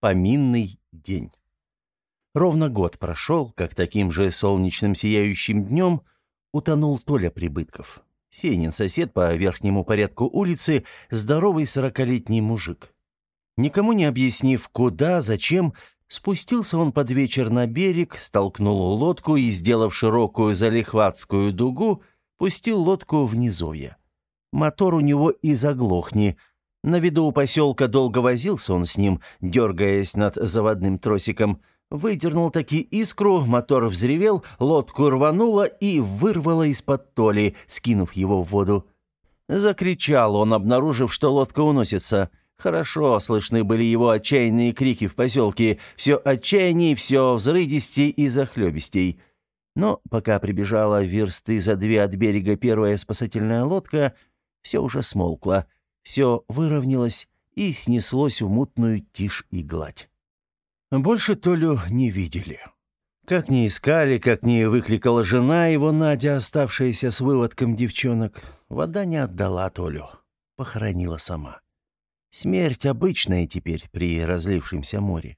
Поминный день. Ровно год прошел, как таким же солнечным сияющим днем утонул Толя Прибытков. Сенин сосед по верхнему порядку улицы, здоровый сорокалетний мужик. Никому не объяснив, куда, зачем, спустился он под вечер на берег, столкнул лодку и, сделав широкую залихватскую дугу, пустил лодку в низовье. Мотор у него и заглохни – на виду у поселка долго возился он с ним, дергаясь над заводным тросиком. Выдернул таки искру, мотор взревел, лодку рвануло и вырвало из-под толи, скинув его в воду. Закричал он, обнаружив, что лодка уносится. Хорошо слышны были его отчаянные крики в поселке. Все отчаянней, все взрыдистей и захлебистей. Но пока прибежала версты за две от берега первая спасательная лодка, все уже смолкло все выровнялось и снеслось в мутную тишь и гладь. Больше Толю не видели. Как ни искали, как ни выкликала жена его, Надя, оставшаяся с выводком девчонок, вода не отдала Толю, похоронила сама. Смерть обычная теперь при разлившемся море.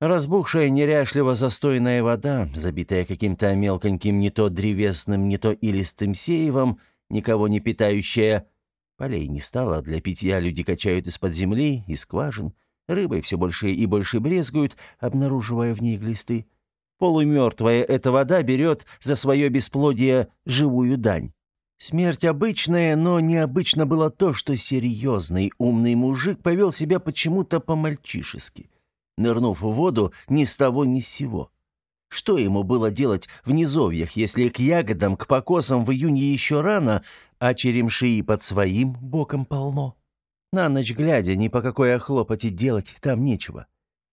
Разбухшая неряшливо застойная вода, забитая каким-то мелконьким не то древесным, не то илистым сеевом, никого не питающая, Полей не стало, для питья люди качают из-под земли, из скважин. Рыбой все больше и больше брезгуют, обнаруживая в ней глисты. Полумертвая эта вода берет за свое бесплодие живую дань. Смерть обычная, но необычно было то, что серьезный, умный мужик повел себя почему-то по-мальчишески. Нырнув в воду ни с того ни с сего. Что ему было делать в низовьях, если к ягодам, к покосам в июне еще рано, а черемши под своим боком полно? На ночь глядя, ни по какой охлопоте делать там нечего.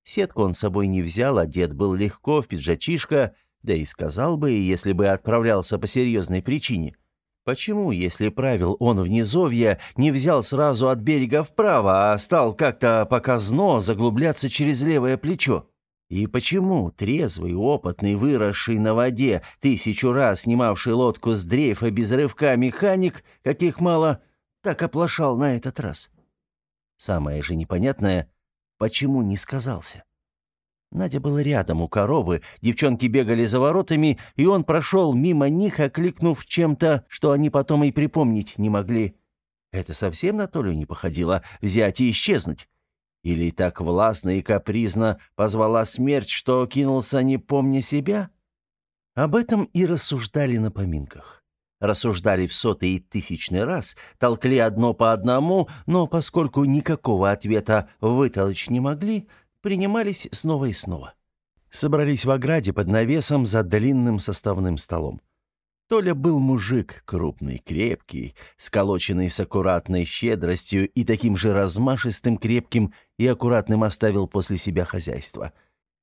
Сетку он с собой не взял, одет был легко, в пиджачишко, да и сказал бы, если бы отправлялся по серьезной причине. Почему, если правил он в низовье, не взял сразу от берега вправо, а стал как-то показно заглубляться через левое плечо? И почему трезвый, опытный, выросший на воде, тысячу раз снимавший лодку с дрейфа без рывка механик, каких мало, так оплошал на этот раз? Самое же непонятное, почему не сказался? Надя была рядом у коровы, девчонки бегали за воротами, и он прошел мимо них, окликнув чем-то, что они потом и припомнить не могли. Это совсем на Толю не походило — взять и исчезнуть. Или так властно и капризно позвала смерть, что кинулся, не помня себя? Об этом и рассуждали на поминках. Рассуждали в сотый и тысячный раз, толкли одно по одному, но поскольку никакого ответа вытолочь не могли, принимались снова и снова. Собрались в ограде под навесом за длинным составным столом. Толя был мужик крупный, крепкий, сколоченный с аккуратной щедростью и таким же размашистым, крепким и аккуратным оставил после себя хозяйство.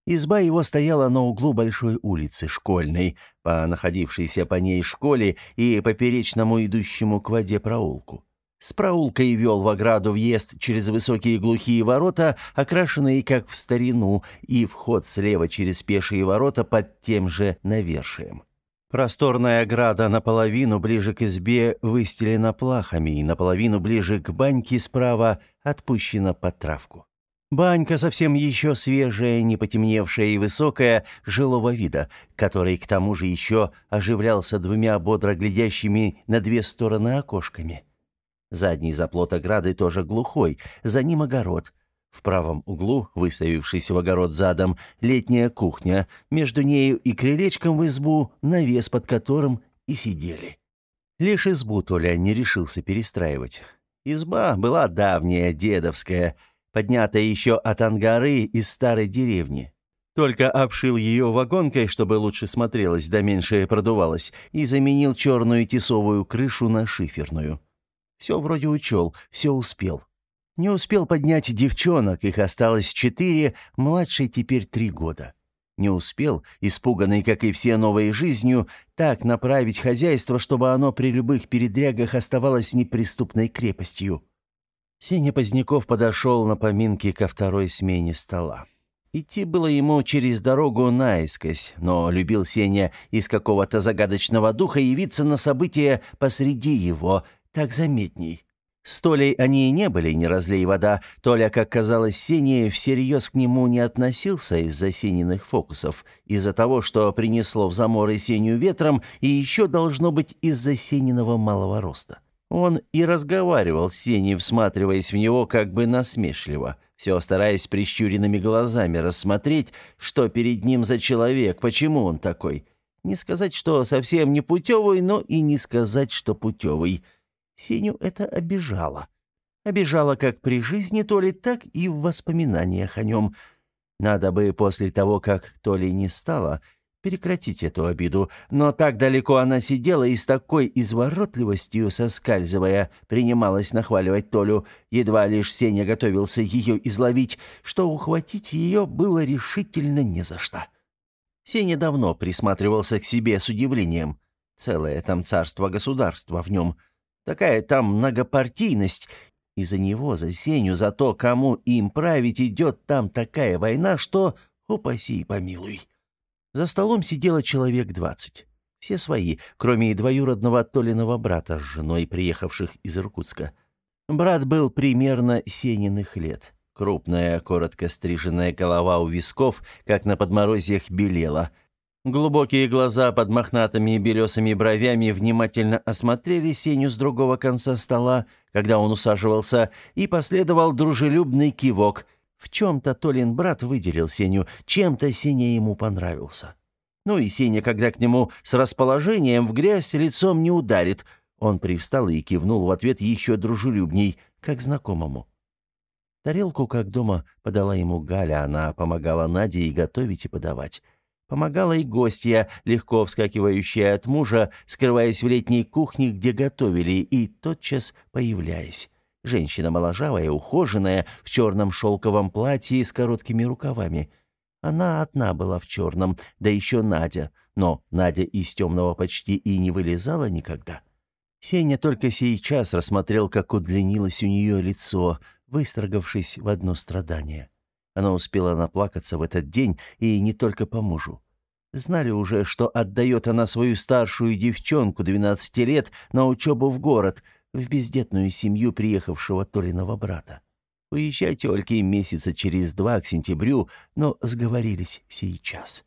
Изба его стояла на углу большой улицы, школьной, по находившейся по ней школе и поперечному идущему к воде проулку. С проулкой вел в ограду въезд через высокие глухие ворота, окрашенные как в старину, и вход слева через пешие ворота под тем же навершием. Просторная ограда наполовину ближе к избе выстелена плахами и наполовину ближе к баньке справа отпущена под травку. Банька совсем еще свежая, не потемневшая и высокая, жилого вида, который к тому же еще оживлялся двумя бодро глядящими на две стороны окошками. Задний заплот ограды тоже глухой, за ним огород, в правом углу, выставившись в огород задом, летняя кухня, между нею и крылечком в избу, навес под которым и сидели. Лишь избу Толя не решился перестраивать. Изба была давняя, дедовская, поднятая еще от ангары из старой деревни. Только обшил ее вагонкой, чтобы лучше смотрелось да меньше продувалось, и заменил черную тесовую крышу на шиферную. Все вроде учел, все успел. Не успел поднять девчонок, их осталось четыре, младшей теперь три года. Не успел, испуганный, как и все новой жизнью, так направить хозяйство, чтобы оно при любых передрягах оставалось неприступной крепостью. Сеня Поздняков подошел на поминки ко второй смене стола. Идти было ему через дорогу наискось, но любил Сеня из какого-то загадочного духа явиться на события посреди его, так заметней. С Толей они и не были, не разлей вода. Толя, как казалось Сене, всерьез к нему не относился из-за Сениных фокусов, из-за того, что принесло в заморы Сеню ветром, и еще должно быть из-за Сениного малого роста. Он и разговаривал с Сеней, всматриваясь в него как бы насмешливо, все стараясь прищуренными глазами рассмотреть, что перед ним за человек, почему он такой. Не сказать, что совсем не путевый, но и не сказать, что путевый – Сеню это обижало. Обижало как при жизни Толи, так и в воспоминаниях о нем. Надо бы после того, как Толи не стало, прекратить эту обиду, но так далеко она сидела и с такой изворотливостью, соскальзывая, принималась нахваливать Толю, едва лишь Сеня готовился ее изловить, что ухватить ее было решительно не за что. Сеня давно присматривался к себе с удивлением. Целое там царство-государство в нем — Такая там многопартийность. И за него, за Сеню, за то, кому им править, идет там такая война, что упаси и помилуй. За столом сидело человек двадцать. Все свои, кроме и двоюродного Толиного брата с женой, приехавших из Иркутска. Брат был примерно Сениных лет. Крупная, коротко стриженная голова у висков, как на подморозьях, белела – Глубокие глаза под мохнатыми белесыми бровями внимательно осмотрели Сеню с другого конца стола, когда он усаживался, и последовал дружелюбный кивок. В чем-то Толин брат выделил Сеню, чем-то Сеня ему понравился. Ну и Сеня, когда к нему с расположением в грязь лицом не ударит, он привстал и кивнул в ответ еще дружелюбней, как знакомому. Тарелку, как дома, подала ему Галя, она помогала Наде и готовить, и подавать. Помогала и гостья, легко вскакивающая от мужа, скрываясь в летней кухне, где готовили, и тотчас появляясь. Женщина моложавая, ухоженная, в черном шелковом платье с короткими рукавами. Она одна была в черном, да еще Надя. Но Надя из темного почти и не вылезала никогда. Сеня только сейчас рассмотрел, как удлинилось у нее лицо, выстрогавшись в одно страдание. Она успела наплакаться в этот день, и не только по мужу. Знали уже, что отдает она свою старшую девчонку 12 лет на учебу в город, в бездетную семью приехавшего Толиного брата. Уезжать Ольке месяца через два к сентябрю, но сговорились сейчас.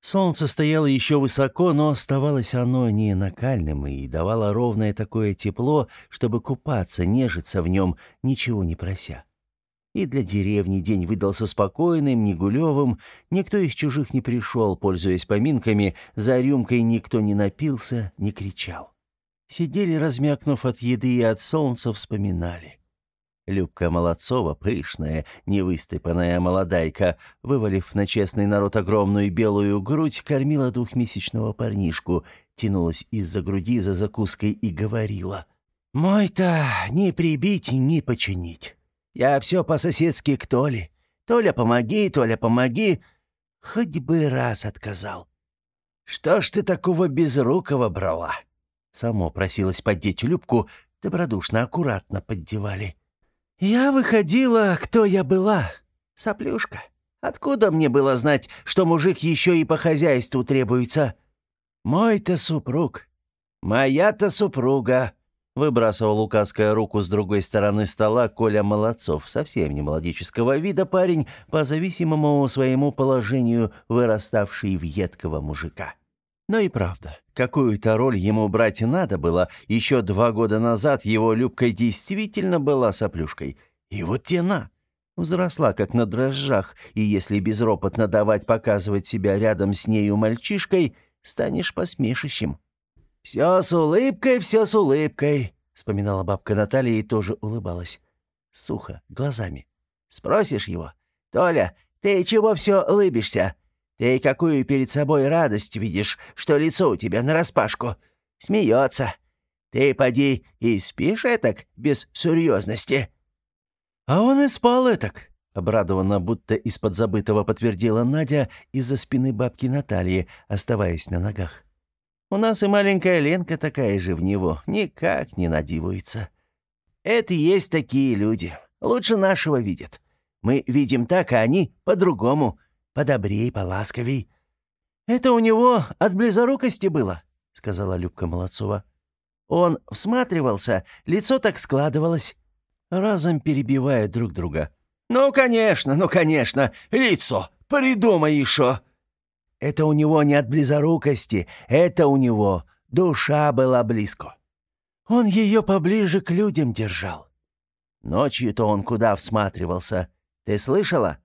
Солнце стояло еще высоко, но оставалось оно не накальным и давало ровное такое тепло, чтобы купаться, нежиться в нем, ничего не прося. И для деревни день выдался спокойным, негулевым, никто из чужих не пришел, пользуясь поминками, за рюмкой никто не напился, не кричал. Сидели, размякнув от еды и от солнца, вспоминали. Любка Молодцова, пышная, невыстыпанная молодайка, вывалив на честный народ огромную белую грудь, кормила двухмесячного парнишку, тянулась из-за груди за закуской и говорила. «Мой-то не прибить, не починить. Я все по-соседски к Толе. Толя, помоги, Толя, помоги. Хоть бы раз отказал. Что ж ты такого безрукого брала? Само просилась поддеть Любку, добродушно, аккуратно поддевали. Я выходила, кто я была. Соплюшка. Откуда мне было знать, что мужик еще и по хозяйству требуется? Мой-то супруг. Моя-то супруга. Выбрасывал указкая руку с другой стороны стола Коля Молодцов, совсем не молодеческого вида парень, по зависимому своему положению выраставший в едкого мужика. Но и правда, какую-то роль ему брать надо было, еще два года назад его Любка действительно была соплюшкой. И вот тена. Взросла, как на дрожжах, и если безропотно давать показывать себя рядом с нею мальчишкой, станешь посмешищем. «Все с улыбкой, все с улыбкой», — вспоминала бабка Наталья и тоже улыбалась. Сухо, глазами. «Спросишь его? Толя, ты чего все улыбишься? Ты какую перед собой радость видишь, что лицо у тебя нараспашку? Смеется. Ты поди и спишь этак, без серьезности?» «А он и спал этак», — обрадованно, будто из-под забытого подтвердила Надя из-за спины бабки Натальи, оставаясь на ногах. У нас и маленькая Ленка такая же в него, никак не надивуется. Это и есть такие люди. Лучше нашего видят. Мы видим так, а они по-другому, подобрей, поласковей. Это у него от близорукости было, сказала Любка Молодцова. Он всматривался, лицо так складывалось, разом перебивая друг друга. «Ну, конечно, ну, конечно, лицо, придумай еще!» «Это у него не от близорукости, это у него душа была близко. Он ее поближе к людям держал. Ночью-то он куда всматривался, ты слышала?»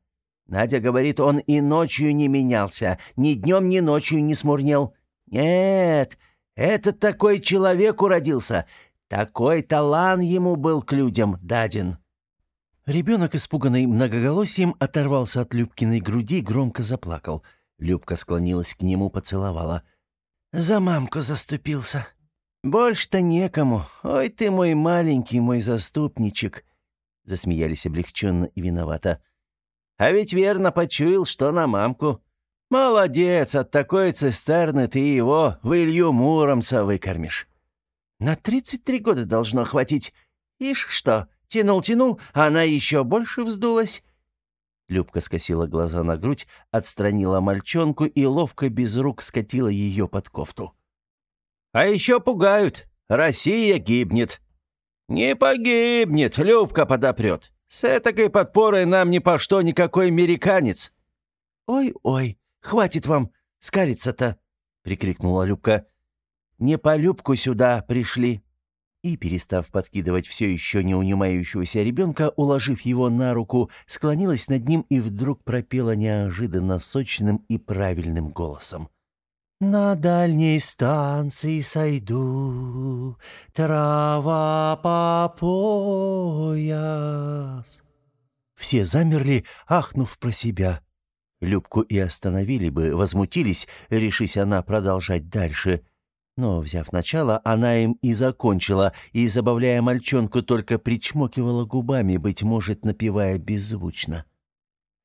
Надя говорит, он и ночью не менялся, ни днем, ни ночью не смурнел. Нет, этот такой человек уродился, такой талант ему был к людям даден». Ребенок, испуганный многоголосием, оторвался от Любкиной груди, громко заплакал. Любка склонилась к нему, поцеловала. «За мамку заступился. Больше-то некому. Ой ты мой маленький, мой заступничек!» Засмеялись облегченно и виновато. «А ведь верно почуял, что на мамку. Молодец, от такой цистерны ты его в Илью Муромца выкормишь». На тридцать три года должно хватить. Ишь что, тянул-тянул, а она еще больше вздулась». Любка скосила глаза на грудь, отстранила мальчонку и ловко без рук скатила ее под кофту. «А еще пугают. Россия гибнет». «Не погибнет, Любка подопрет. С этакой подпорой нам ни по что никакой американец». «Ой-ой, хватит вам скалиться-то!» — прикрикнула Любка не по Любку сюда пришли». И, перестав подкидывать все еще не унимающегося ребенка, уложив его на руку, склонилась над ним и вдруг пропела неожиданно сочным и правильным голосом. «На дальней станции сойду, трава по пояс». Все замерли, ахнув про себя. Любку и остановили бы, возмутились, решись она продолжать дальше — но, взяв начало, она им и закончила, и, забавляя мальчонку, только причмокивала губами, быть может, напевая беззвучно.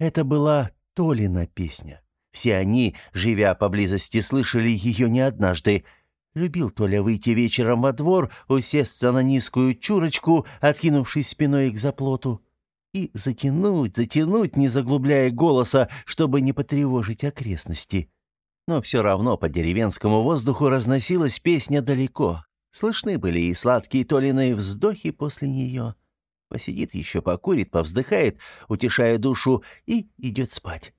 Это была Толина песня. Все они, живя поблизости, слышали ее не однажды. Любил Толя выйти вечером во двор, усесться на низкую чурочку, откинувшись спиной к заплоту, и затянуть, затянуть, не заглубляя голоса, чтобы не потревожить окрестности. Но все равно по деревенскому воздуху разносилась песня далеко. Слышны были и сладкие Толиные вздохи после нее. Посидит еще, покурит, повздыхает, утешая душу, и идет спать.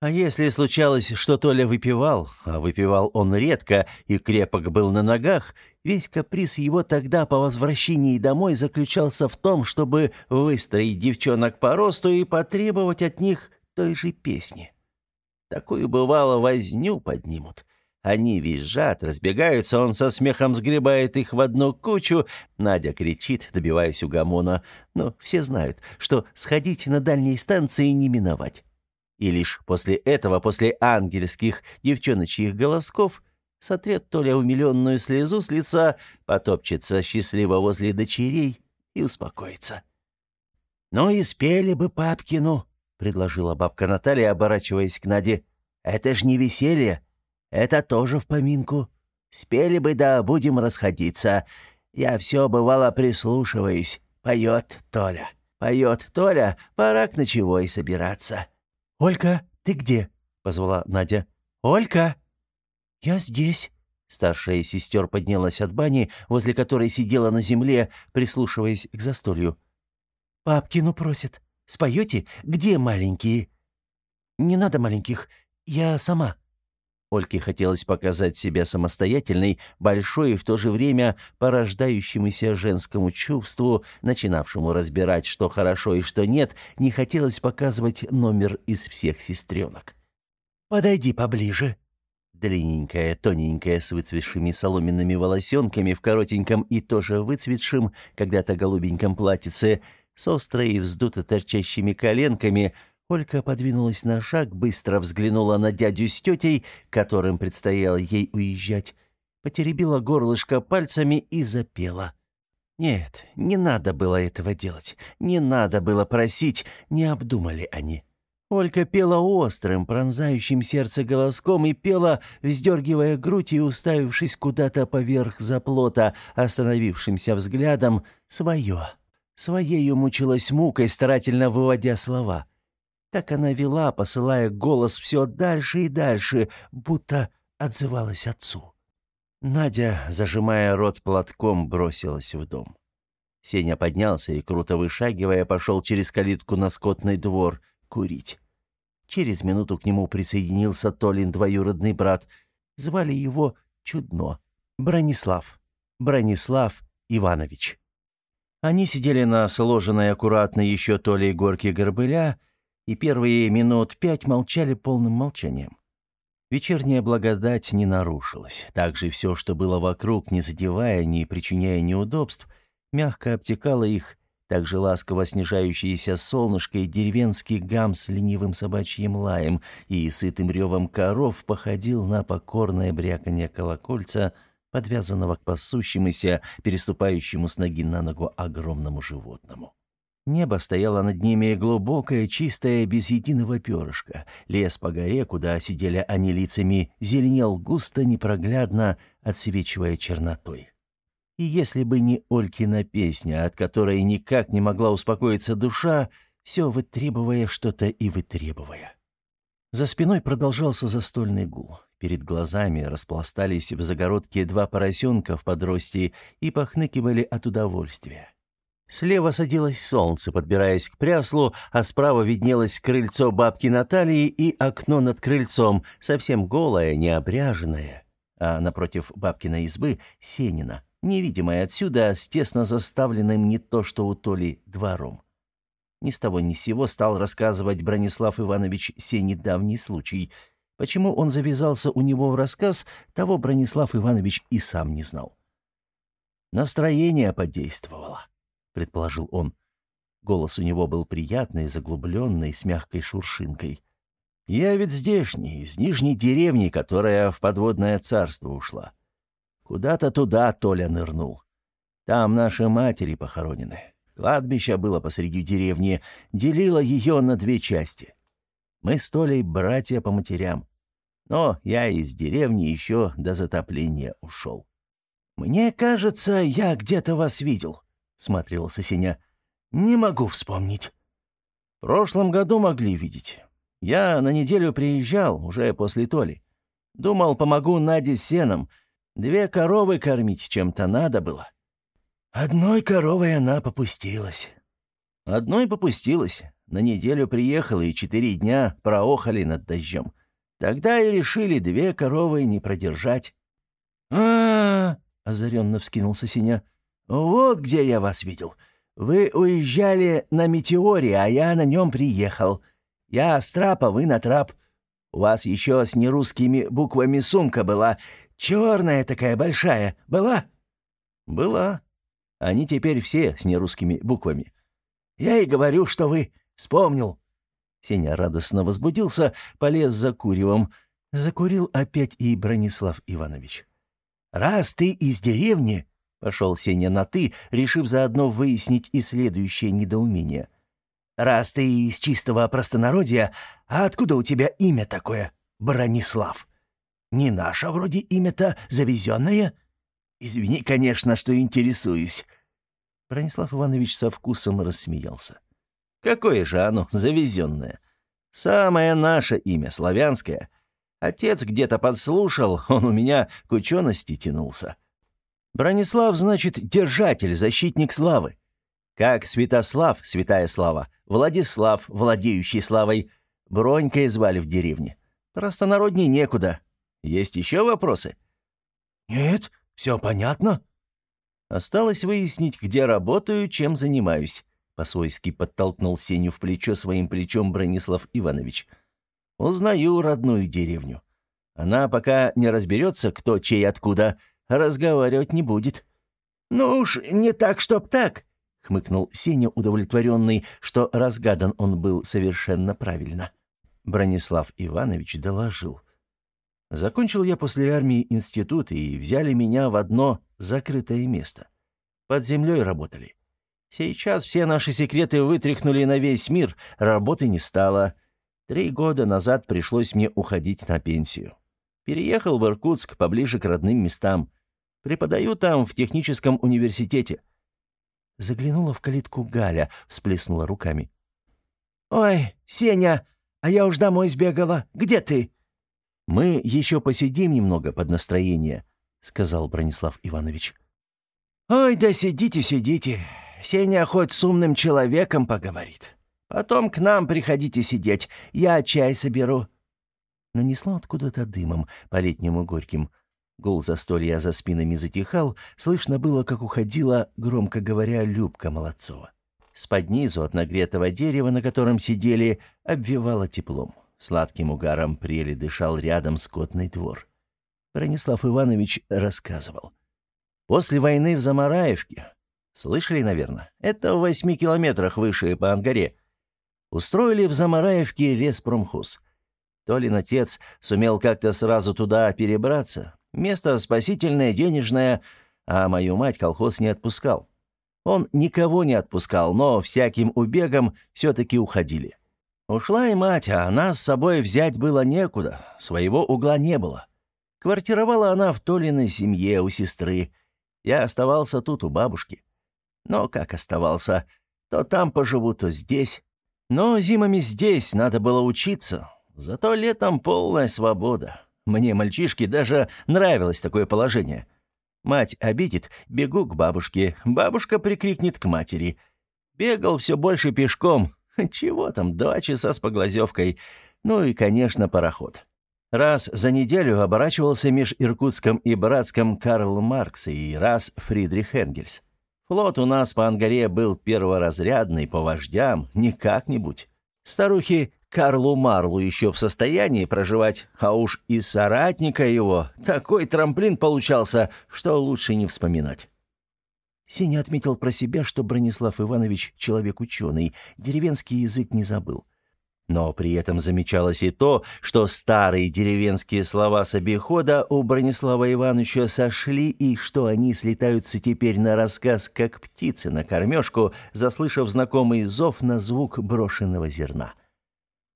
А если случалось, что Толя выпивал, а выпивал он редко и крепок был на ногах, весь каприз его тогда по возвращении домой заключался в том, чтобы выстроить девчонок по росту и потребовать от них той же песни. Такую, бывало, возню поднимут. Они визжат, разбегаются, он со смехом сгребает их в одну кучу. Надя кричит, добиваясь угомона. Но все знают, что сходить на дальней станции не миновать. И лишь после этого, после ангельских девчоночьих голосков, сотрет Толя умиленную слезу с лица, потопчется счастливо возле дочерей и успокоится. «Ну и спели бы папкину», предложила бабка Наталья, оборачиваясь к Наде. «Это ж не веселье. Это тоже в поминку. Спели бы, да будем расходиться. Я все, бывало, прислушиваюсь. Поет Толя. Поет Толя, пора к ночевой собираться». «Олька, ты где?» — позвала Надя. «Олька!» «Я здесь». Старшая сестер поднялась от бани, возле которой сидела на земле, прислушиваясь к застолью. «Папкину просит. Споете? Где маленькие?» «Не надо маленьких. Я сама». Ольке хотелось показать себя самостоятельной, большой и в то же время порождающемуся женскому чувству, начинавшему разбирать, что хорошо и что нет, не хотелось показывать номер из всех сестренок. «Подойди поближе», длинненькая, тоненькая, с выцветшими соломенными волосенками в коротеньком и тоже выцветшем, когда-то голубеньком платьице, с острой и вздуто торчащими коленками, Олька подвинулась на шаг, быстро взглянула на дядю с тетей, которым предстояло ей уезжать, потеребила горлышко пальцами и запела. Нет, не надо было этого делать, не надо было просить, не обдумали они. Олька пела острым, пронзающим сердце голоском и пела, вздергивая грудь и уставившись куда-то поверх заплота, остановившимся взглядом, свое. Своею мучилась мукой, старательно выводя слова. Так она вела, посылая голос все дальше и дальше, будто отзывалась отцу. Надя, зажимая рот платком, бросилась в дом. Сеня поднялся и, круто вышагивая, пошел через калитку на скотный двор курить. Через минуту к нему присоединился Толин двоюродный брат. Звали его Чудно. Бронислав. Бронислав Иванович. Они сидели на сложенной аккуратно еще то ли горке горбыля, и первые минут пять молчали полным молчанием. Вечерняя благодать не нарушилась. Также все, что было вокруг, не задевая, не причиняя неудобств, мягко обтекало их, также ласково снижающееся солнышко и деревенский гам с ленивым собачьим лаем и сытым ревом коров походил на покорное бряканье колокольца — подвязанного к пасущемуся, переступающему с ноги на ногу огромному животному. Небо стояло над ними глубокое, чистое, без единого перышка. Лес по горе, куда сидели они лицами, зеленел густо, непроглядно, отсвечивая чернотой. И если бы не Олькина песня, от которой никак не могла успокоиться душа, все вытребывая что-то и вытребывая. За спиной продолжался застольный гул. Перед глазами распластались в загородке два поросенка в подросте и похныкивали от удовольствия. Слева садилось солнце, подбираясь к пряслу, а справа виднелось крыльцо бабки Натальи и окно над крыльцом, совсем голое, необряженное. А напротив бабкиной избы — Сенина, невидимая отсюда, с тесно заставленным не то что у Толи двором. Ни с того ни с сего стал рассказывать Бронислав Иванович сей недавний случай — Почему он завязался у него в рассказ, того Бронислав Иванович и сам не знал. «Настроение подействовало», — предположил он. Голос у него был приятный, заглубленный, с мягкой шуршинкой. «Я ведь здешний, из нижней деревни, которая в подводное царство ушла. Куда-то туда Толя нырнул. Там наши матери похоронены. Кладбище было посреди деревни, делило ее на две части. Мы с Толей братья по матерям. Но я из деревни еще до затопления ушел. «Мне кажется, я где-то вас видел», — смотрелся Сеня. «Не могу вспомнить». «В прошлом году могли видеть. Я на неделю приезжал, уже после Толи. Думал, помогу Наде с сеном. Две коровы кормить чем-то надо было». «Одной коровой она попустилась». «Одной попустилась. На неделю приехала и четыре дня проохали над дождем. Тогда и решили две коровы не продержать. -а, -а озаренно вскинулся Синя. «Вот где я вас видел. Вы уезжали на метеоре, а я на нем приехал. Я с трапа, вы на трап. У вас еще с нерусскими буквами сумка была. Черная такая большая. Была?» «Была. Они теперь все с нерусскими буквами». «Я и говорю, что вы...» «Вспомнил. Сеня радостно возбудился, полез за куревом. Закурил опять и Бронислав Иванович. «Раз ты из деревни...» — пошел Сеня на «ты», решив заодно выяснить и следующее недоумение. «Раз ты из чистого простонародья, а откуда у тебя имя такое? Бронислав. Не наше вроде имя-то, завезенное? Извини, конечно, что интересуюсь». Бронислав Иванович со вкусом рассмеялся. Какое же оно завезенное? Самое наше имя, славянское. Отец где-то подслушал, он у меня к учености тянулся. Бронислав, значит, держатель, защитник славы. Как Святослав, святая слава, Владислав, владеющий славой, Бронькой звали в деревне. Простонародней некуда. Есть еще вопросы? Нет, все понятно. Осталось выяснить, где работаю, чем занимаюсь. По-свойски подтолкнул Сеню в плечо своим плечом Бронислав Иванович. «Узнаю родную деревню. Она пока не разберется, кто чей откуда, разговаривать не будет». «Ну уж не так, чтоб так», — хмыкнул Сеня, удовлетворенный, что разгадан он был совершенно правильно. Бронислав Иванович доложил. «Закончил я после армии институт, и взяли меня в одно закрытое место. Под землей работали. Сейчас все наши секреты вытряхнули на весь мир, работы не стало. Три года назад пришлось мне уходить на пенсию. Переехал в Иркутск, поближе к родным местам. Преподаю там, в техническом университете». Заглянула в калитку Галя, всплеснула руками. «Ой, Сеня, а я уж домой сбегала. Где ты?» «Мы еще посидим немного под настроение», сказал Бронислав Иванович. «Ой, да сидите, сидите. Сеня хоть с умным человеком поговорит. Потом к нам приходите сидеть, я чай соберу». Нанесло откуда-то дымом, по-летнему горьким. Гул застолья за спинами затихал, слышно было, как уходила, громко говоря, Любка Молодцова. С-под низу от нагретого дерева, на котором сидели, обвивало теплом. Сладким угаром прели дышал рядом скотный двор. Бронислав Иванович рассказывал. После войны в Замараевке, слышали, наверное, это в восьми километрах выше по Ангаре, устроили в Замараевке леспромхоз. Толин отец сумел как-то сразу туда перебраться. Место спасительное, денежное, а мою мать колхоз не отпускал. Он никого не отпускал, но всяким убегом все-таки уходили. Ушла и мать, а нас с собой взять было некуда, своего угла не было. Квартировала она в Толиной семье у сестры. Я оставался тут у бабушки. Но как оставался? То там поживу, то здесь. Но зимами здесь надо было учиться. Зато летом полная свобода. Мне, мальчишке, даже нравилось такое положение. Мать обидит, бегу к бабушке, бабушка прикрикнет к матери. Бегал все больше пешком. Чего там, два часа с поглазевкой. Ну и, конечно, пароход. Раз за неделю оборачивался меж Иркутском и Братском Карл Маркс и раз Фридрих Энгельс. Флот у нас по Ангаре был перворазрядный, по вождям, не как-нибудь. Старухи Карлу Марлу еще в состоянии проживать, а уж из соратника его такой трамплин получался, что лучше не вспоминать. Сеня отметил про себя, что Бронислав Иванович человек ученый, деревенский язык не забыл. Но при этом замечалось и то, что старые деревенские слова с обихода у Бронислава Ивановича сошли, и что они слетаются теперь на рассказ, как птицы на кормежку, заслышав знакомый зов на звук брошенного зерна.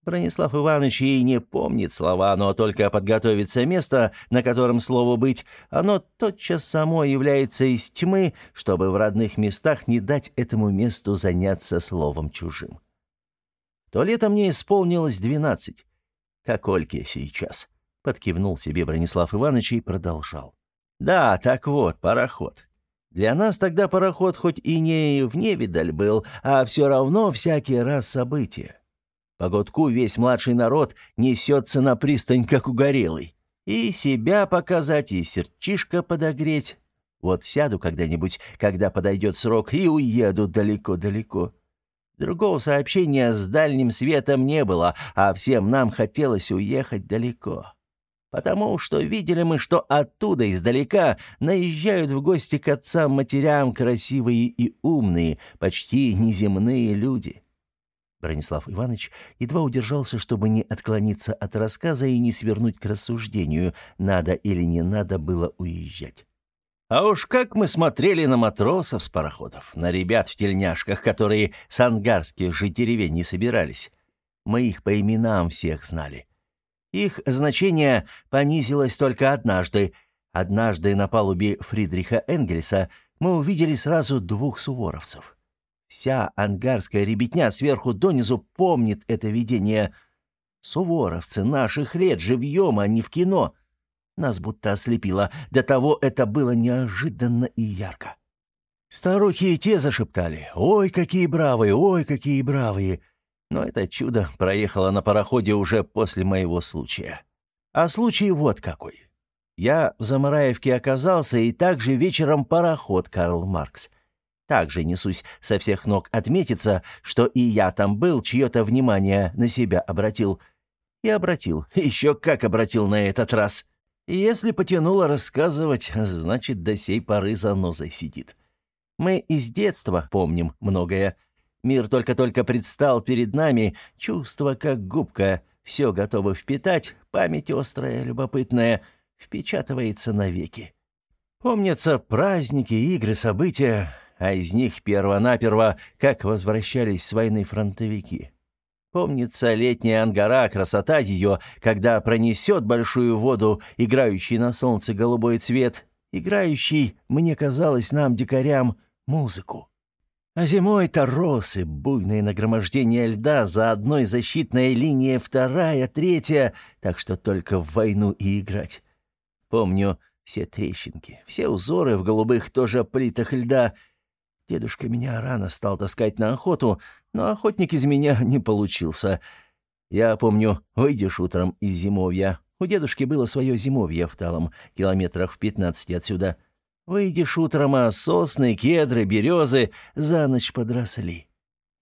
Бронислав Иванович и не помнит слова, но только подготовится место, на котором слово «быть», оно тотчас само является из тьмы, чтобы в родных местах не дать этому месту заняться словом чужим. То лето мне исполнилось двенадцать. Как Ольке сейчас. Подкивнул себе Бронислав Иванович и продолжал. Да, так вот, пароход. Для нас тогда пароход хоть и не в невидаль был, а все равно всякий раз событие. По годку весь младший народ несется на пристань, как угорелый. И себя показать, и сердчишко подогреть. Вот сяду когда-нибудь, когда подойдет срок, и уеду далеко-далеко. Другого сообщения с дальним светом не было, а всем нам хотелось уехать далеко. Потому что видели мы, что оттуда, издалека, наезжают в гости к отцам-матерям красивые и умные, почти неземные люди. Бронислав Иванович едва удержался, чтобы не отклониться от рассказа и не свернуть к рассуждению, надо или не надо было уезжать. А уж как мы смотрели на матросов с пароходов, на ребят в тельняшках, которые с ангарских же деревень не собирались. Мы их по именам всех знали. Их значение понизилось только однажды. Однажды на палубе Фридриха Энгельса мы увидели сразу двух суворовцев. Вся ангарская ребятня сверху донизу помнит это видение. Суворовцы наших лет живьем, а не в кино. Нас будто ослепило. До того это было неожиданно и ярко. Старухи и те зашептали. «Ой, какие бравые! Ой, какие бравые!» Но это чудо проехало на пароходе уже после моего случая. А случай вот какой. Я в Замараевке оказался, и также вечером пароход Карл Маркс. Также несусь со всех ног отметиться, что и я там был, чье-то внимание на себя обратил. И обратил, еще как обратил на этот раз. Если потянуло рассказывать, значит, до сей поры за нозой сидит. Мы из детства помним многое. Мир только-только предстал перед нами, чувство как губка, все готово впитать, память острая, любопытная, впечатывается навеки. Помнятся праздники, игры, события, а из них перво-наперво, как возвращались с войны фронтовики. Помнится летняя ангара, красота ее, когда пронесет большую воду, играющий на солнце голубой цвет, играющий, мне казалось, нам, дикарям, музыку. А зимой-то росы, буйное нагромождение льда, за одной защитная линия, вторая, третья, так что только в войну и играть. Помню, Все трещинки, все узоры в голубых тоже плитах льда. Дедушка меня рано стал таскать на охоту, но охотник из меня не получился. Я помню, выйдешь утром из зимовья. У дедушки было свое зимовье в Талом, километрах в пятнадцати отсюда. Выйдешь утром, а сосны, кедры, березы за ночь подросли.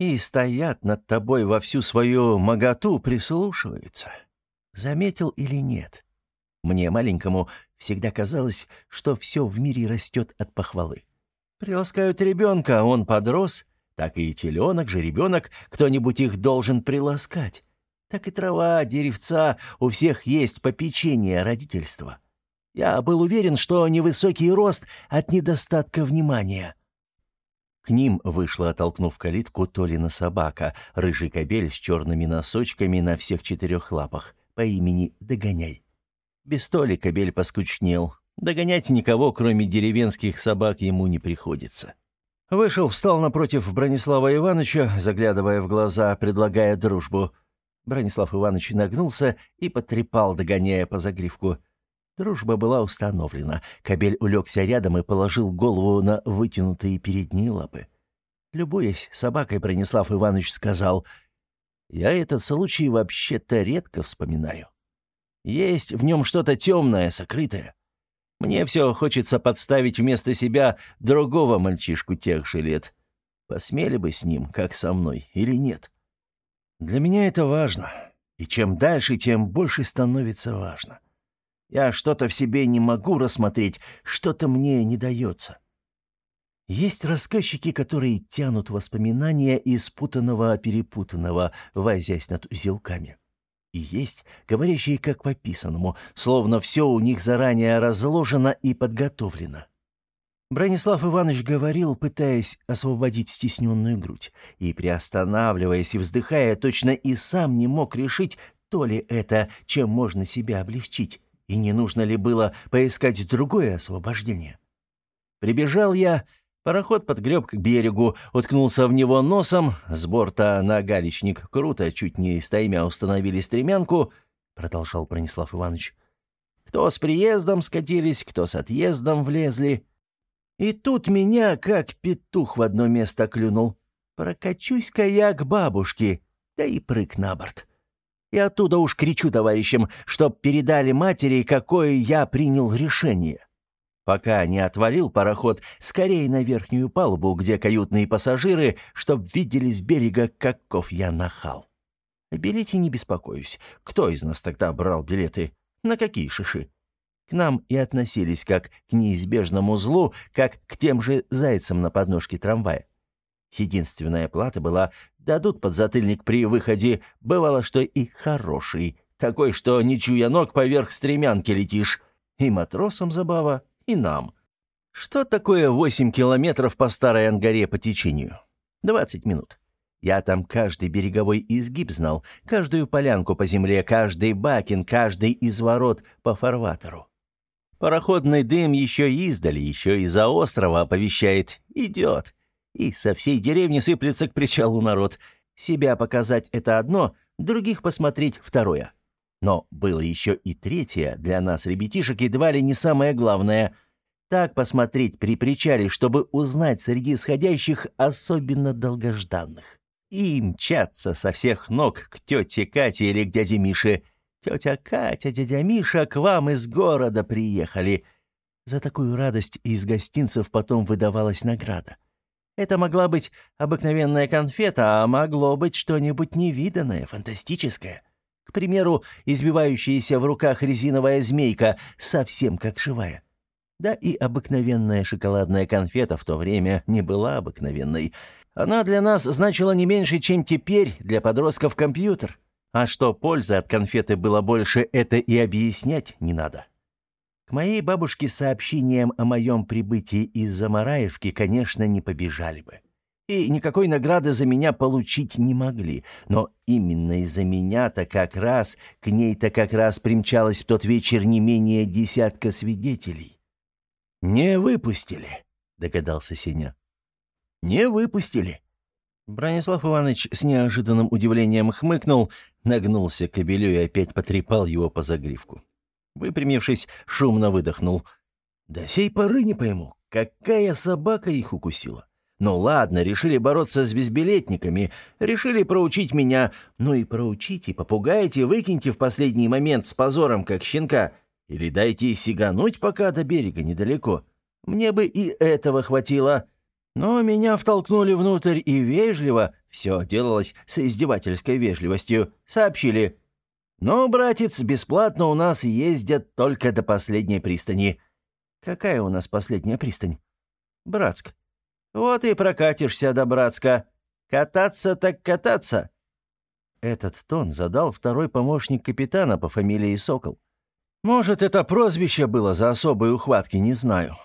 И стоят над тобой во всю свою моготу, прислушиваются. Заметил или нет? Мне, маленькому, всегда казалось, что все в мире растет от похвалы. Приласкают ребенка, он подрос, так и теленок, жеребенок, кто-нибудь их должен приласкать. Так и трава, деревца, у всех есть попечение родительства. Я был уверен, что невысокий рост от недостатка внимания. К ним вышла, оттолкнув калитку, Толина собака, рыжий кобель с черными носочками на всех четырех лапах, по имени Догоняй. Без Толи кобель поскучнел. Догонять никого, кроме деревенских собак, ему не приходится. Вышел, встал напротив Бронислава Ивановича, заглядывая в глаза, предлагая дружбу. Бронислав Иванович нагнулся и потрепал, догоняя по загривку — Дружба была установлена. Кобель улегся рядом и положил голову на вытянутые передние лапы. Любуясь собакой, Бронислав Иванович сказал, «Я этот случай вообще-то редко вспоминаю. Есть в нем что-то темное, сокрытое. Мне все хочется подставить вместо себя другого мальчишку тех же лет. Посмели бы с ним, как со мной, или нет? Для меня это важно. И чем дальше, тем больше становится важно. Я что-то в себе не могу рассмотреть, что-то мне не дается. Есть рассказчики, которые тянут воспоминания из путанного-перепутанного, возясь над узелками. И есть говорящие как по писанному, словно все у них заранее разложено и подготовлено. Бронислав Иванович говорил, пытаясь освободить стесненную грудь, и, приостанавливаясь и вздыхая, точно и сам не мог решить, то ли это, чем можно себя облегчить, и не нужно ли было поискать другое освобождение? Прибежал я, пароход подгреб к берегу, уткнулся в него носом, с борта на галечник круто, чуть не стаймя установили стремянку, продолжал Бронислав Иванович. Кто с приездом скатились, кто с отъездом влезли. И тут меня, как петух, в одно место клюнул. Прокачусь-ка я к бабушке, да и прыг на борт. И оттуда уж кричу товарищам, чтоб передали матери, какое я принял решение. Пока не отвалил пароход, скорее на верхнюю палубу, где каютные пассажиры, чтоб видели с берега, каков я нахал. О билете не беспокоюсь. Кто из нас тогда брал билеты? На какие шиши? К нам и относились как к неизбежному злу, как к тем же зайцам на подножке трамвая. Единственная плата была дадут подзатыльник при выходе, бывало, что и хороший, такой, что, не чуя ног, поверх стремянки летишь. И матросам забава, и нам. Что такое восемь километров по старой ангаре по течению? Двадцать минут. Я там каждый береговой изгиб знал, каждую полянку по земле, каждый бакин, каждый изворот по фарватеру. Пароходный дым еще издали, еще из-за острова оповещает «идет». И со всей деревни сыплется к причалу народ. Себя показать — это одно, других посмотреть — второе. Но было еще и третье, для нас, ребятишек, едва ли не самое главное. Так посмотреть при причале, чтобы узнать среди сходящих особенно долгожданных. И мчаться со всех ног к тете Кате или к дяде Мише. «Тетя Катя, дядя Миша, к вам из города приехали». За такую радость из гостинцев потом выдавалась награда. Это могла быть обыкновенная конфета, а могло быть что-нибудь невиданное, фантастическое. К примеру, избивающаяся в руках резиновая змейка, совсем как живая. Да и обыкновенная шоколадная конфета в то время не была обыкновенной. Она для нас значила не меньше, чем теперь для подростков компьютер. А что пользы от конфеты было больше, это и объяснять не надо. К моей бабушке сообщением о моем прибытии из Замараевки, конечно, не побежали бы. И никакой награды за меня получить не могли. Но именно из-за меня-то как раз, к ней-то как раз примчалось в тот вечер не менее десятка свидетелей. «Не выпустили», — догадался Сеня. «Не выпустили». Бронислав Иванович с неожиданным удивлением хмыкнул, нагнулся к кобелю и опять потрепал его по загривку. Выпрямившись, шумно выдохнул. До сей поры не пойму, какая собака их укусила. Ну ладно, решили бороться с безбилетниками, решили проучить меня. Ну и проучите, попугайте, выкиньте в последний момент с позором, как щенка. Или дайте сигануть, пока до берега недалеко. Мне бы и этого хватило. Но меня втолкнули внутрь и вежливо, все делалось с издевательской вежливостью, сообщили. «Ну, братец, бесплатно у нас ездят только до последней пристани». «Какая у нас последняя пристань?» «Братск». «Вот и прокатишься до Братска. Кататься так кататься». Этот тон задал второй помощник капитана по фамилии Сокол. Может, это прозвище было за особые ухватки, не знаю.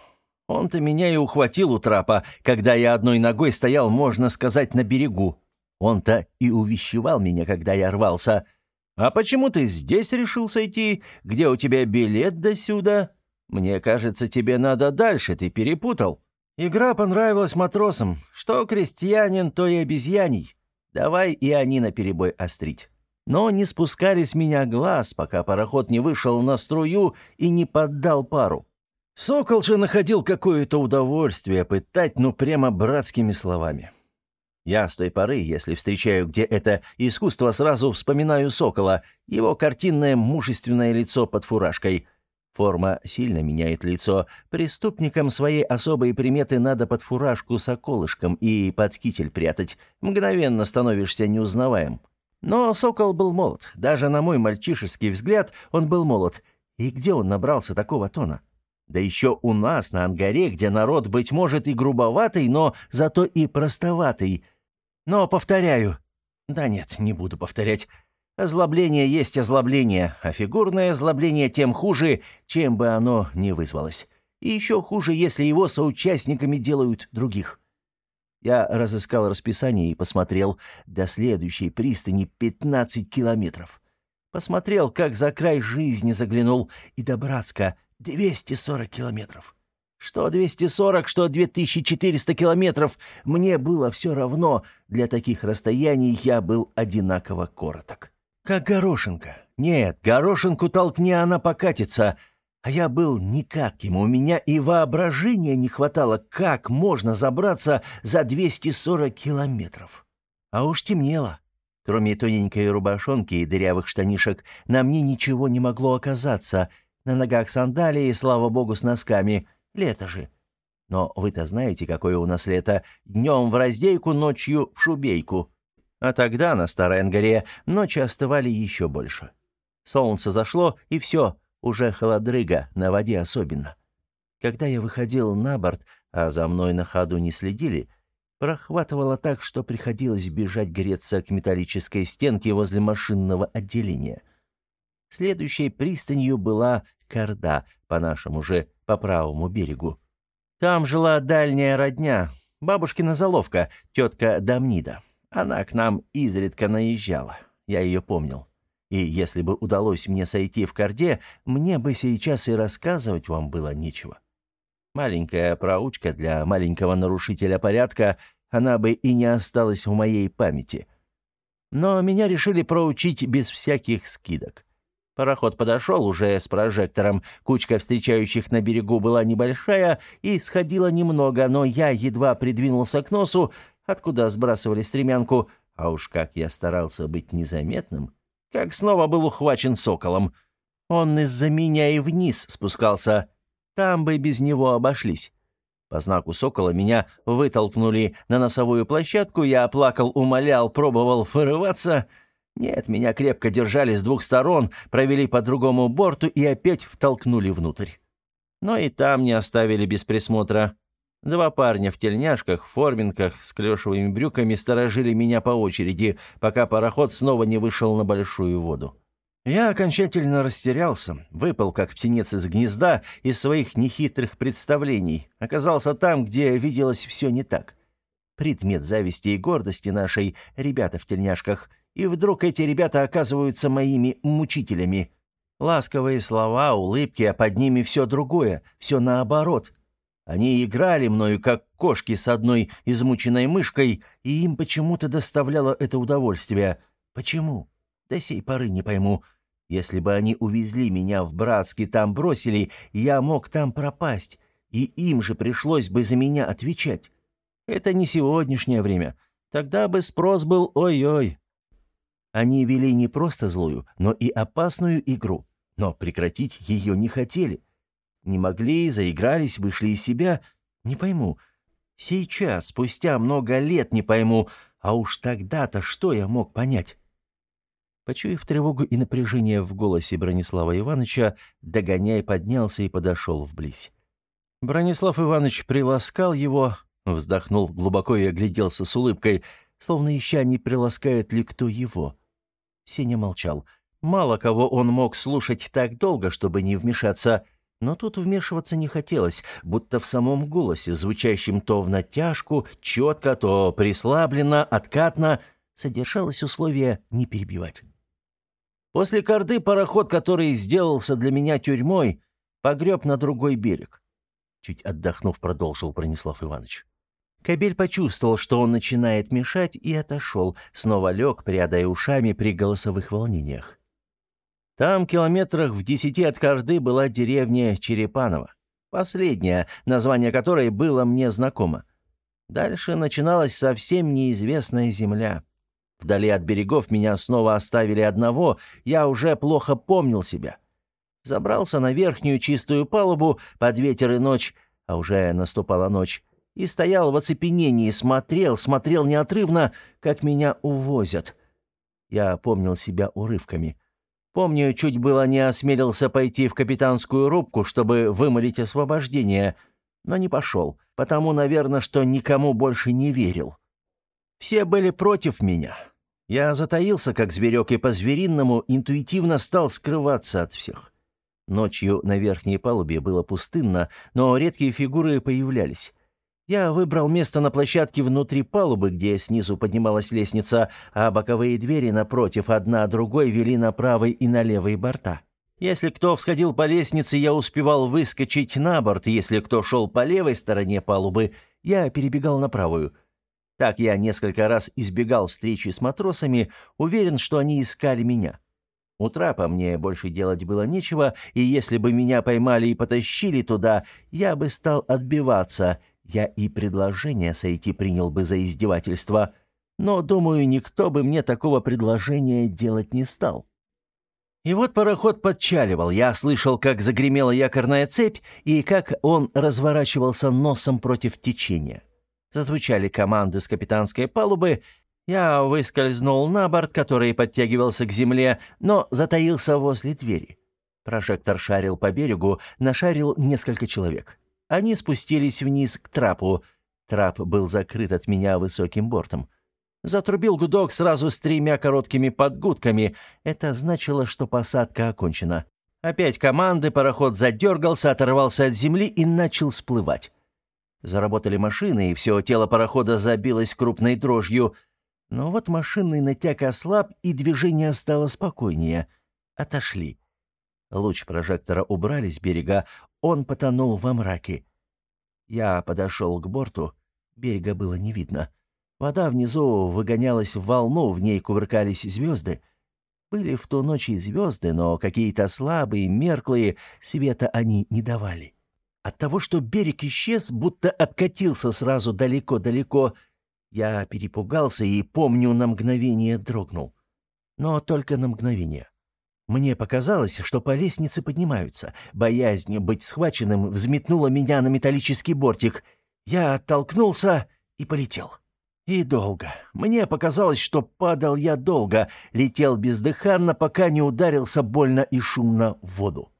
Он-то меня и ухватил у трапа, когда я одной ногой стоял, можно сказать, на берегу. Он-то и увещевал меня, когда я рвался. «А почему ты здесь решил сойти? Где у тебя билет до сюда? Мне кажется, тебе надо дальше, ты перепутал». Игра понравилась матросам. Что крестьянин, то и обезьяний. Давай и они наперебой острить. Но не спускали с меня глаз, пока пароход не вышел на струю и не поддал пару. Сокол же находил какое-то удовольствие пытать, ну прямо братскими словами. Я с той поры, если встречаю где это искусство, сразу вспоминаю Сокола, его картинное мужественное лицо под фуражкой — Форма сильно меняет лицо. Преступникам своей особой приметы надо под фуражку с околышком и под китель прятать. Мгновенно становишься неузнаваем. Но Сокол был молод. Даже на мой мальчишеский взгляд он был молод. И где он набрался такого тона? Да еще у нас, на Ангаре, где народ, быть может, и грубоватый, но зато и простоватый. Но, повторяю... Да нет, не буду повторять. Озлобление есть озлобление, а фигурное озлобление тем хуже, чем бы оно ни вызвалось. И еще хуже, если его соучастниками делают других. Я разыскал расписание и посмотрел до следующей пристани 15 километров. Посмотрел, как за край жизни заглянул, и до Братска 240 километров. Что 240, что 2400 километров, мне было все равно, для таких расстояний я был одинаково короток. Как горошинка. Нет, горошинку толкни, она покатится. А я был никаким, у меня и воображения не хватало, как можно забраться за 240 километров. А уж темнело. Кроме тоненькой рубашонки и дырявых штанишек, на мне ничего не могло оказаться. На ногах сандалии, слава богу, с носками. Лето же. Но вы-то знаете, какое у нас лето. Днем в раздейку, ночью в шубейку. А тогда на Старой Ангаре ночи остывали еще больше. Солнце зашло, и все, уже холодрыга, на воде особенно. Когда я выходил на борт, а за мной на ходу не следили, прохватывало так, что приходилось бежать греться к металлической стенке возле машинного отделения. Следующей пристанью была Корда, по нашему же, по правому берегу. Там жила дальняя родня, бабушкина заловка, тетка Дамнида. Она к нам изредка наезжала. Я ее помнил. И если бы удалось мне сойти в Корде, мне бы сейчас и рассказывать вам было нечего. Маленькая проучка для маленького нарушителя порядка, она бы и не осталась в моей памяти. Но меня решили проучить без всяких скидок. Пароход подошел уже с прожектором, кучка встречающих на берегу была небольшая и сходила немного, но я едва придвинулся к носу, откуда сбрасывали стремянку, а уж как я старался быть незаметным, как снова был ухвачен соколом. Он из-за меня и вниз спускался. Там бы без него обошлись. По знаку сокола меня вытолкнули на носовую площадку, я оплакал, умолял, пробовал вырываться. Нет, меня крепко держали с двух сторон, провели по другому борту и опять втолкнули внутрь. Но и там не оставили без присмотра. Два парня в тельняшках, в форминках, с клешевыми брюками сторожили меня по очереди, пока пароход снова не вышел на большую воду. Я окончательно растерялся, выпал как птенец из гнезда из своих нехитрых представлений, оказался там, где виделось все не так. Предмет зависти и гордости нашей ребята в тельняшках, и вдруг эти ребята оказываются моими мучителями. Ласковые слова, улыбки, а под ними все другое, все наоборот — они играли мною, как кошки с одной измученной мышкой, и им почему-то доставляло это удовольствие. Почему? До сей поры не пойму. Если бы они увезли меня в Братский, там бросили, я мог там пропасть, и им же пришлось бы за меня отвечать. Это не сегодняшнее время. Тогда бы спрос был ой-ой. Они вели не просто злую, но и опасную игру, но прекратить ее не хотели. Не могли, заигрались, вышли из себя. Не пойму. Сейчас, спустя много лет, не пойму. А уж тогда-то что я мог понять? Почуяв тревогу и напряжение в голосе Бронислава Ивановича, догоняй поднялся и подошел вблизь. Бронислав Иванович приласкал его, вздохнул глубоко и огляделся с улыбкой, словно ища, не приласкает ли кто его. Сеня молчал. Мало кого он мог слушать так долго, чтобы не вмешаться, но тут вмешиваться не хотелось, будто в самом голосе, звучащем то в натяжку, четко, то прислабленно, откатно, содержалось условие не перебивать. После корды пароход, который сделался для меня тюрьмой, погреб на другой берег. Чуть отдохнув, продолжил Бронислав Иванович. Кобель почувствовал, что он начинает мешать, и отошел, снова лег, прядая ушами при голосовых волнениях. Там, километрах в десяти от Корды, была деревня Черепаново, последняя, название которой было мне знакомо. Дальше начиналась совсем неизвестная земля. Вдали от берегов меня снова оставили одного, я уже плохо помнил себя. Забрался на верхнюю чистую палубу под ветер и ночь, а уже наступала ночь, и стоял в оцепенении, смотрел, смотрел неотрывно, как меня увозят. Я помнил себя урывками. Помню, чуть было не осмелился пойти в капитанскую рубку, чтобы вымолить освобождение, но не пошел, потому, наверное, что никому больше не верил. Все были против меня. Я затаился, как зверек, и по-звериному интуитивно стал скрываться от всех. Ночью на верхней палубе было пустынно, но редкие фигуры появлялись. Я выбрал место на площадке внутри палубы, где снизу поднималась лестница, а боковые двери напротив одна другой вели на правый и на левый борта. Если кто всходил по лестнице, я успевал выскочить на борт, если кто шел по левой стороне палубы, я перебегал на правую – так я несколько раз избегал встречи с матросами, уверен, что они искали меня. У трапа мне больше делать было нечего, и если бы меня поймали и потащили туда, я бы стал отбиваться. Я и предложение сойти принял бы за издевательство. Но, думаю, никто бы мне такого предложения делать не стал. И вот пароход подчаливал. Я слышал, как загремела якорная цепь и как он разворачивался носом против течения. Зазвучали команды с капитанской палубы. Я выскользнул на борт, который подтягивался к земле, но затаился возле двери. Прожектор шарил по берегу, нашарил несколько человек. Они спустились вниз к трапу. Трап был закрыт от меня высоким бортом. Затрубил гудок сразу с тремя короткими подгудками. Это значило, что посадка окончена. Опять команды, пароход задергался, оторвался от земли и начал всплывать. Заработали машины, и все тело парохода забилось крупной дрожью. Но вот машинный натяг ослаб, и движение стало спокойнее. Отошли. Луч прожектора убрали с берега, он потонул во мраке. Я подошел к борту, берега было не видно. Вода внизу выгонялась в волну, в ней кувыркались звезды. Были в ту ночь и звезды, но какие-то слабые, мерклые, света они не давали. От того, что берег исчез, будто откатился сразу далеко-далеко, я перепугался и, помню, на мгновение дрогнул. Но только на мгновение. Мне показалось, что по лестнице поднимаются. Боязнь быть схваченным взметнула меня на металлический бортик. Я оттолкнулся и полетел. И долго. Мне показалось, что падал я долго, летел бездыханно, пока не ударился больно и шумно в воду.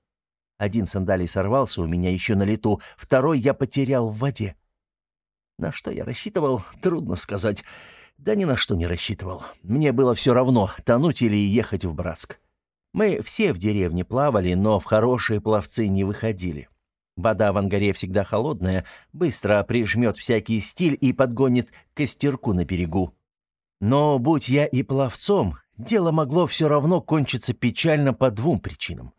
Один сандалий сорвался у меня еще на лету, второй я потерял в воде. На что я рассчитывал, трудно сказать. Да ни на что не рассчитывал. Мне было все равно, тонуть или ехать в Братск. Мы все в деревне плавали, но в хорошие пловцы не выходили. Вода в ангаре всегда холодная, быстро прижмет всякий стиль и подгонит костерку на берегу. Но, будь я и пловцом, дело могло все равно кончиться печально по двум причинам.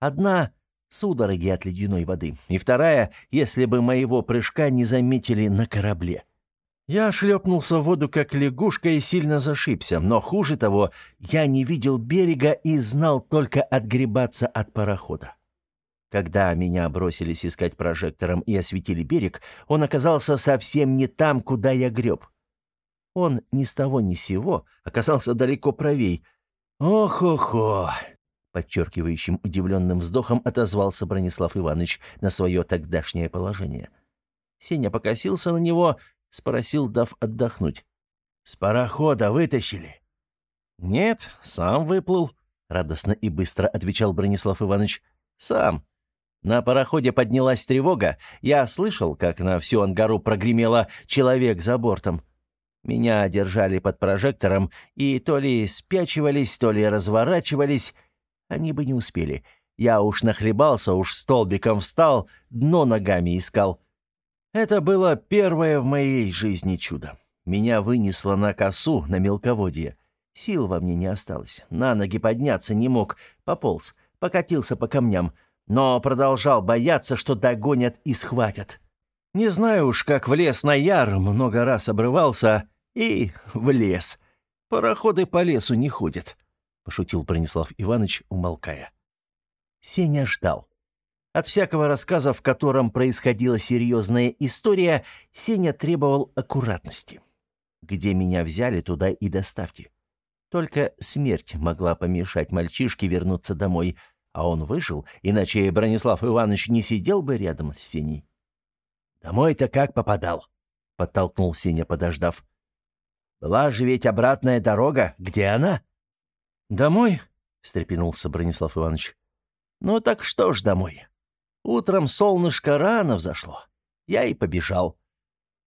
Одна судороги от ледяной воды, и вторая, если бы моего прыжка не заметили на корабле. Я шлепнулся в воду, как лягушка, и сильно зашибся, но хуже того, я не видел берега и знал только отгребаться от парохода. Когда меня бросились искать прожектором и осветили берег, он оказался совсем не там, куда я греб. Он ни с того ни сего оказался далеко правей. «Ох-охо!» — подчеркивающим удивленным вздохом отозвался Бронислав Иванович на свое тогдашнее положение. Сеня покосился на него — Спросил, дав отдохнуть. «С парохода вытащили?» «Нет, сам выплыл», — радостно и быстро отвечал Бронислав Иванович. «Сам. На пароходе поднялась тревога. Я слышал, как на всю ангару прогремело «человек за бортом». Меня держали под прожектором и то ли спячивались, то ли разворачивались. Они бы не успели. Я уж нахлебался, уж столбиком встал, дно ногами искал. Это было первое в моей жизни чудо. Меня вынесло на косу, на мелководье. Сил во мне не осталось. На ноги подняться не мог. Пополз, покатился по камням. Но продолжал бояться, что догонят и схватят. Не знаю уж, как влез на яр, много раз обрывался и влез. Пароходы по лесу не ходят, — пошутил Бронислав Иванович, умолкая. Сеня ждал. От всякого рассказа, в котором происходила серьезная история, Сеня требовал аккуратности. Где меня взяли, туда и доставьте. Только смерть могла помешать мальчишке вернуться домой, а он выжил, иначе Бронислав Иванович не сидел бы рядом с Сеней. «Домой-то как попадал?» — подтолкнул Сеня, подождав. «Была же ведь обратная дорога. Где она?» «Домой?» — встрепенулся Бронислав Иванович. «Ну так что ж домой? Утром солнышко рано взошло. Я и побежал.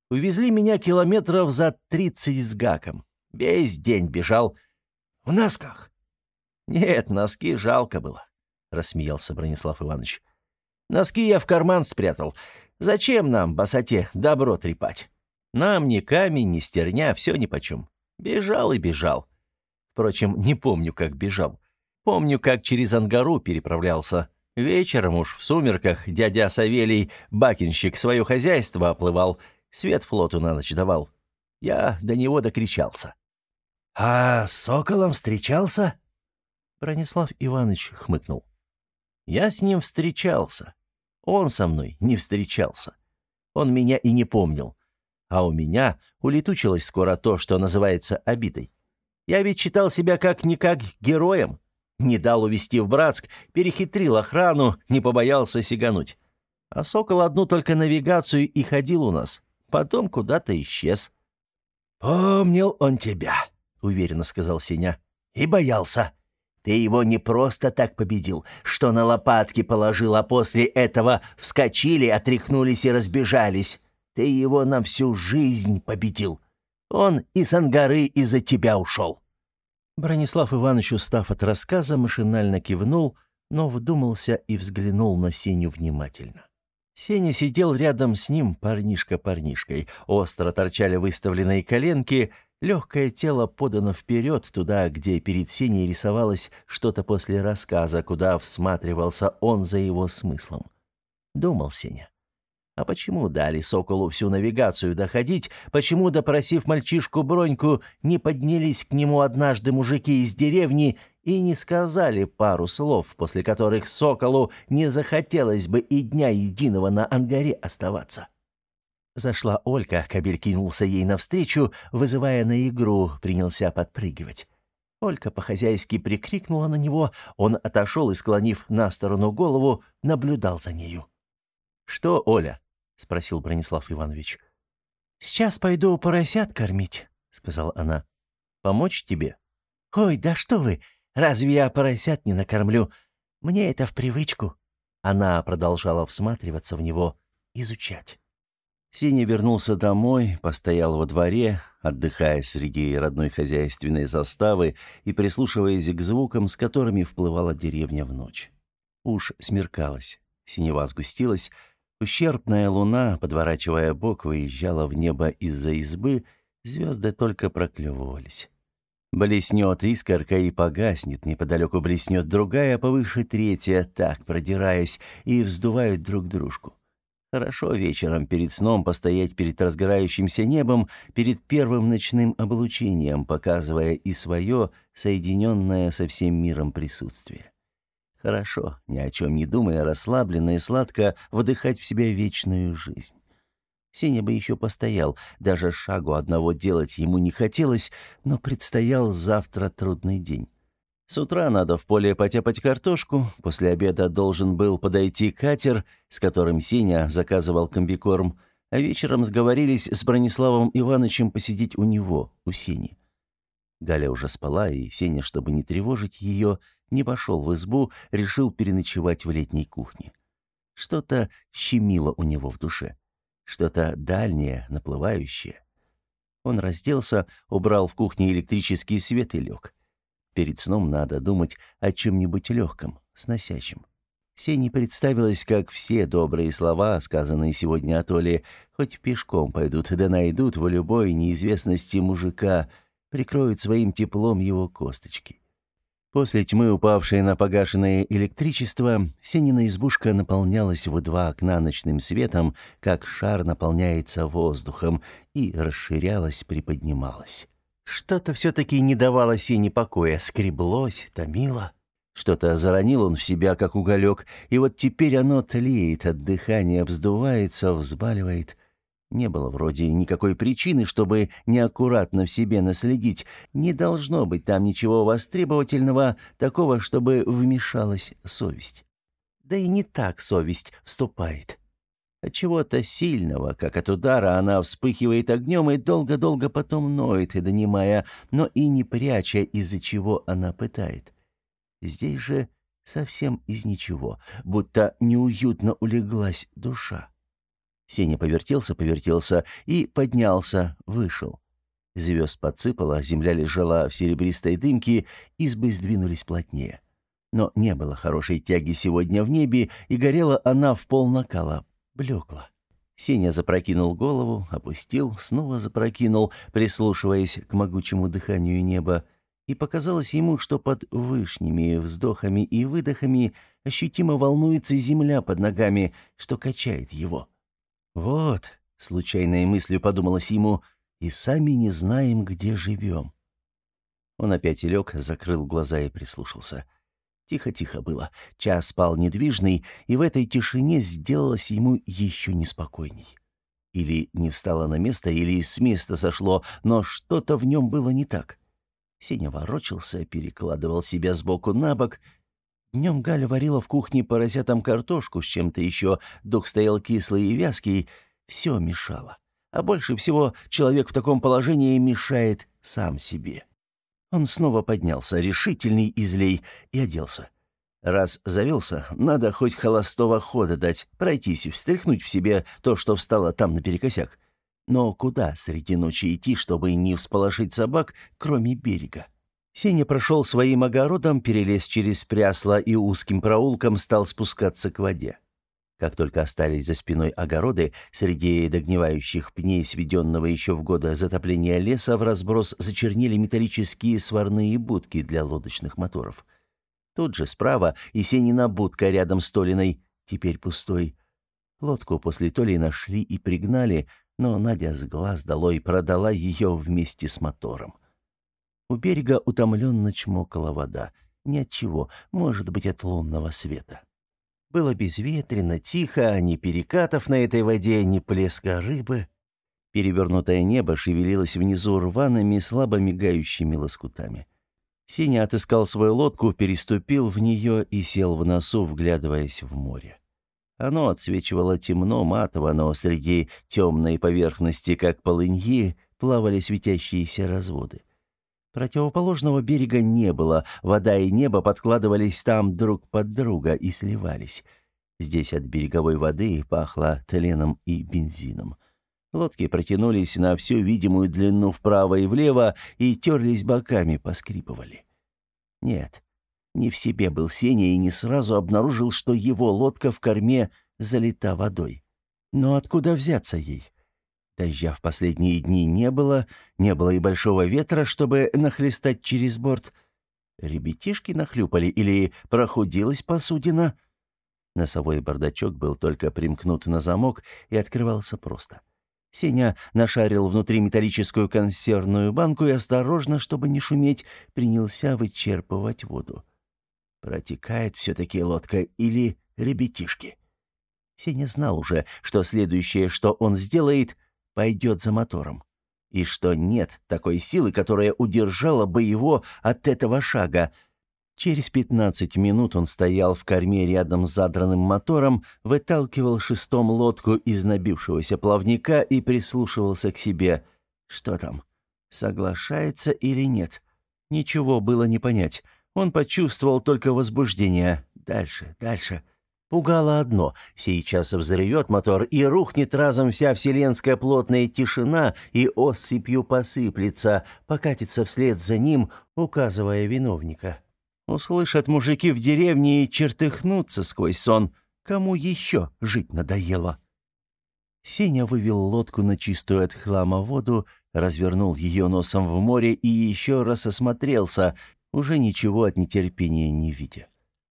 Увезли меня километров за тридцать с гаком. Весь день бежал. В носках. Нет, носки жалко было, — рассмеялся Бронислав Иванович. Носки я в карман спрятал. Зачем нам, босоте, добро трепать? Нам ни камень, ни стерня, все нипочем. Бежал и бежал. Впрочем, не помню, как бежал. Помню, как через Ангару переправлялся. Вечером уж в сумерках дядя Савелий, бакинщик, свое хозяйство оплывал, свет флоту на ночь давал. Я до него докричался. «А с соколом встречался?» Бронислав Иванович хмыкнул. «Я с ним встречался. Он со мной не встречался. Он меня и не помнил. А у меня улетучилось скоро то, что называется обидой. Я ведь считал себя как-никак героем. Не дал увести в Братск, перехитрил охрану, не побоялся сигануть. А Сокол одну только навигацию и ходил у нас. Потом куда-то исчез. «Помнил он тебя», — уверенно сказал Сеня. «И боялся. Ты его не просто так победил, что на лопатки положил, а после этого вскочили, отряхнулись и разбежались. Ты его на всю жизнь победил. Он из Ангары из-за тебя ушел». Бронислав Иванович, устав от рассказа, машинально кивнул, но вдумался и взглянул на Сеню внимательно. Сеня сидел рядом с ним, парнишка парнишкой. Остро торчали выставленные коленки, легкое тело подано вперед, туда, где перед Сеней рисовалось что-то после рассказа, куда всматривался он за его смыслом. Думал Сеня. А почему дали Соколу всю навигацию доходить? Почему, допросив мальчишку Броньку, не поднялись к нему однажды мужики из деревни и не сказали пару слов, после которых Соколу не захотелось бы и дня единого на ангаре оставаться? Зашла Олька, кабель кинулся ей навстречу, вызывая на игру, принялся подпрыгивать. Олька по-хозяйски прикрикнула на него, он отошел и, склонив на сторону голову, наблюдал за нею. «Что, Оля?» — спросил Бронислав Иванович. «Сейчас пойду поросят кормить», — сказала она. «Помочь тебе?» «Ой, да что вы! Разве я поросят не накормлю? Мне это в привычку». Она продолжала всматриваться в него, изучать. Синий вернулся домой, постоял во дворе, отдыхая среди родной хозяйственной заставы и прислушиваясь к звукам, с которыми вплывала деревня в ночь. Уж смеркалось, синева сгустилась, Ущербная луна, подворачивая бок, выезжала в небо из-за избы, звезды только проклевывались. Блеснет искорка и погаснет, неподалеку блеснет другая, повыше третья, так продираясь, и вздувают друг дружку. Хорошо вечером перед сном постоять перед разгорающимся небом, перед первым ночным облучением, показывая и свое, соединенное со всем миром присутствие. Хорошо, ни о чем не думая, расслабленно и сладко вдыхать в себя вечную жизнь. Сеня бы еще постоял, даже шагу одного делать ему не хотелось, но предстоял завтра трудный день. С утра надо в поле потяпать картошку, после обеда должен был подойти катер, с которым Сеня заказывал комбикорм, а вечером сговорились с Брониславом Ивановичем посидеть у него, у Сени. Галя уже спала, и Сеня, чтобы не тревожить ее, не пошел в избу, решил переночевать в летней кухне. Что-то щемило у него в душе что-то дальнее, наплывающее. Он разделся, убрал в кухне электрический свет и лег. Перед сном надо думать о чем-нибудь легком, сносящем. Сене представилось, как все добрые слова, сказанные сегодня о хоть пешком пойдут да найдут в любой неизвестности мужика, прикроют своим теплом его косточки. После тьмы, упавшей на погашенное электричество, Сенина избушка наполнялась в два окна ночным светом, как шар наполняется воздухом, и расширялась, приподнималась. Что-то все-таки не давало Сене покоя, скреблось, томило. Что-то заронил он в себя, как уголек, и вот теперь оно тлеет от дыхания, вздувается, взбаливает. Не было вроде никакой причины, чтобы неаккуратно в себе наследить. Не должно быть там ничего востребовательного, такого, чтобы вмешалась совесть. Да и не так совесть вступает. От чего-то сильного, как от удара, она вспыхивает огнем и долго-долго потом ноет, и донимая, но и не пряча, из-за чего она пытает. Здесь же совсем из ничего, будто неуютно улеглась душа. Сеня повертелся-повертелся и поднялся, вышел. Звезд подсыпало, земля лежала в серебристой дымке, избы сдвинулись плотнее. Но не было хорошей тяги сегодня в небе, и горела она в пол накала, блекла. Сеня запрокинул голову, опустил, снова запрокинул, прислушиваясь к могучему дыханию неба, и показалось ему, что под вышними вздохами и выдохами ощутимо волнуется земля под ногами, что качает его. «Вот», — случайной мыслью подумалось ему, — «и сами не знаем, где живем». Он опять лег, закрыл глаза и прислушался. Тихо-тихо было. Час спал недвижный, и в этой тишине сделалось ему еще неспокойней. Или не встало на место, или с места сошло, но что-то в нем было не так. Сеня ворочался, перекладывал себя сбоку на бок. Днем Галя варила в кухне поросятам картошку с чем-то еще, дух стоял кислый и вязкий, все мешало. А больше всего человек в таком положении мешает сам себе. Он снова поднялся, решительный и злей, и оделся. Раз завелся, надо хоть холостого хода дать, пройтись и встряхнуть в себе то, что встало там наперекосяк. Но куда среди ночи идти, чтобы не всполошить собак, кроме берега? Сеня прошел своим огородом, перелез через прясло и узким проулком стал спускаться к воде. Как только остались за спиной огороды, среди догнивающих пней, сведенного еще в годы затопления леса, в разброс зачернели металлические сварные будки для лодочных моторов. Тут же справа и Сенина будка рядом с Толиной, теперь пустой. Лодку после Толи нашли и пригнали, но Надя с глаз долой продала ее вместе с мотором. У берега утомленно чмокала вода. Ни от чего, может быть, от лунного света. Было безветренно, тихо, ни перекатов на этой воде, ни плеска рыбы. Перевернутое небо шевелилось внизу рваными, слабо мигающими лоскутами. Сеня отыскал свою лодку, переступил в нее и сел в носу, вглядываясь в море. Оно отсвечивало темно, матово, но среди темной поверхности, как полыньи, плавали светящиеся разводы. Противоположного берега не было, вода и небо подкладывались там друг под друга и сливались. Здесь от береговой воды пахло тленом и бензином. Лодки протянулись на всю видимую длину вправо и влево и терлись боками, поскрипывали. Нет, не в себе был Сеня и не сразу обнаружил, что его лодка в корме залита водой. Но откуда взяться ей? Дождя в последние дни не было, не было и большого ветра, чтобы нахлестать через борт. Ребятишки нахлюпали или прохудилась посудина. Носовой бардачок был только примкнут на замок и открывался просто. Сеня нашарил внутри металлическую консервную банку и осторожно, чтобы не шуметь, принялся вычерпывать воду. Протекает все-таки лодка или ребятишки? Сеня знал уже, что следующее, что он сделает, пойдет за мотором. И что нет такой силы, которая удержала бы его от этого шага — Через 15 минут он стоял в корме рядом с задранным мотором, выталкивал шестом лодку из набившегося плавника и прислушивался к себе. Что там? Соглашается или нет? Ничего было не понять. Он почувствовал только возбуждение. Дальше, дальше. Пугало одно. Сейчас взрывет мотор, и рухнет разом вся вселенская плотная тишина, и осыпью посыплется, покатится вслед за ним, указывая виновника. Услышат мужики в деревне и чертыхнутся сквозь сон. Кому еще жить надоело? Сеня вывел лодку на чистую от хлама воду, развернул ее носом в море и еще раз осмотрелся, уже ничего от нетерпения не видя.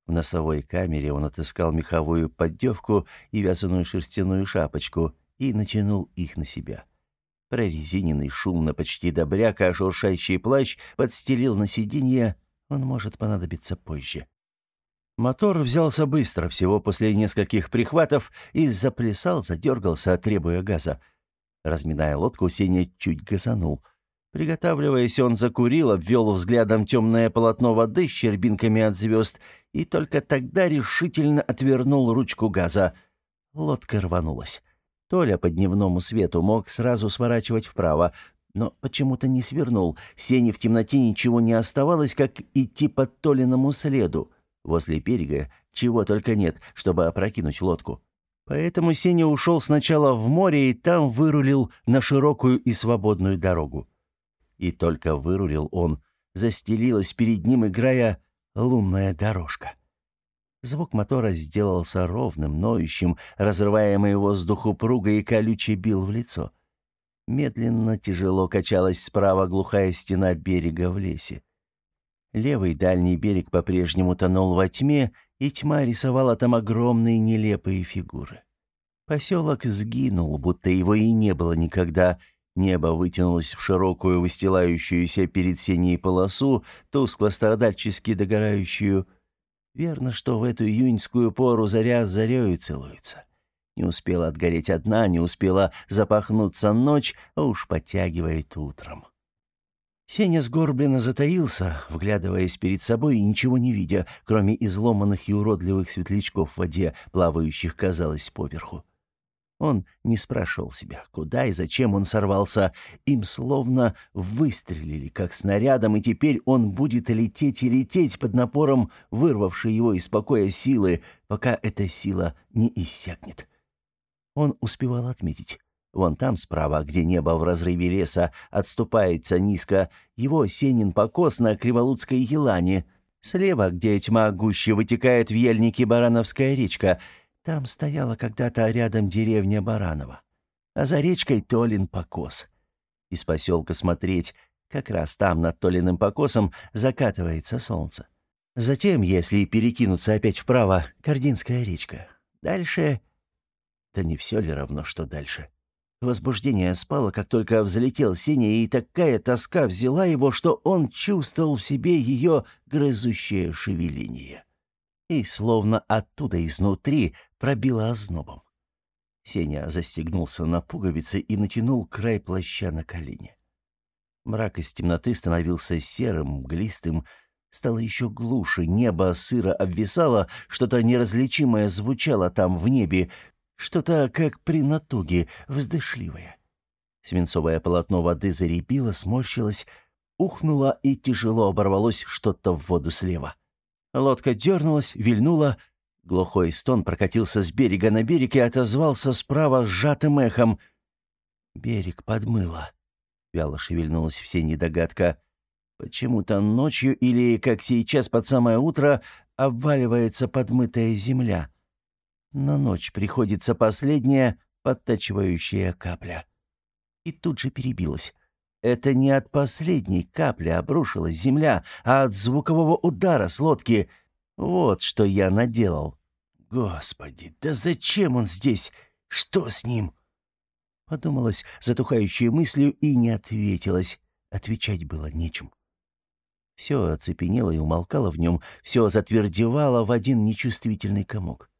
В носовой камере он отыскал меховую поддевку и вязаную шерстяную шапочку и натянул их на себя. Прорезиненный шумно почти добряка, шуршащий плащ подстелил на сиденье, он может понадобиться позже. Мотор взялся быстро, всего после нескольких прихватов, и заплясал, задергался, требуя газа. Разминая лодку, Сеня чуть газанул. Приготавливаясь, он закурил, обвел взглядом темное полотно воды с щербинками от звезд и только тогда решительно отвернул ручку газа. Лодка рванулась. Толя по дневному свету мог сразу сворачивать вправо, но почему-то не свернул. Сене в темноте ничего не оставалось, как идти по Толиному следу. Возле берега чего только нет, чтобы опрокинуть лодку. Поэтому Сеня ушел сначала в море и там вырулил на широкую и свободную дорогу. И только вырулил он, застелилась перед ним, играя лунная дорожка. Звук мотора сделался ровным, ноющим, разрываемый воздух упругой и колючий бил в лицо. Медленно, тяжело качалась справа глухая стена берега в лесе. Левый дальний берег по-прежнему тонул во тьме, и тьма рисовала там огромные нелепые фигуры. Поселок сгинул, будто его и не было никогда. Небо вытянулось в широкую, выстилающуюся перед синей полосу, тускло-страдальчески догорающую. Верно, что в эту июньскую пору заря с зарею целуется. Не успела отгореть одна, не успела запахнуться ночь, а уж подтягивает утром. Сеня сгорбленно затаился, вглядываясь перед собой и ничего не видя, кроме изломанных и уродливых светлячков в воде, плавающих, казалось, поверху. Он не спрашивал себя, куда и зачем он сорвался. Им словно выстрелили, как снарядом, и теперь он будет лететь и лететь под напором вырвавшей его из покоя силы, пока эта сила не иссякнет. Он успевал отметить. Вон там справа, где небо в разрыве леса отступается низко, его Сенин покос на Криволудской елане. Слева, где тьма гуще вытекает в ельнике Барановская речка, там стояла когда-то рядом деревня Баранова. А за речкой Толин покос. Из поселка смотреть, как раз там над Толиным покосом закатывается солнце. Затем, если перекинуться опять вправо, Кардинская речка. Дальше да не все ли равно, что дальше? Возбуждение спало, как только взлетел Сеня, и такая тоска взяла его, что он чувствовал в себе ее грызущее шевеление. И словно оттуда изнутри пробило ознобом. Сеня застегнулся на пуговицы и натянул край плаща на колени. Мрак из темноты становился серым, мглистым, стало еще глуше, небо сыро обвисало, что-то неразличимое звучало там в небе, что-то как при натуге, вздышливое. Свинцовое полотно воды заребило, сморщилось, ухнуло и тяжело оборвалось что-то в воду слева. Лодка дернулась, вильнула. Глухой стон прокатился с берега на берег и отозвался справа сжатым эхом. «Берег подмыло», — вяло шевельнулась все недогадка. «Почему-то ночью или, как сейчас под самое утро, обваливается подмытая земля». На ночь приходится последняя подтачивающая капля. И тут же перебилась. Это не от последней капли обрушилась земля, а от звукового удара с лодки. Вот что я наделал. Господи, да зачем он здесь? Что с ним? Подумалась затухающей мыслью и не ответилась. Отвечать было нечем. Все оцепенело и умолкало в нем, все затвердевало в один нечувствительный комок.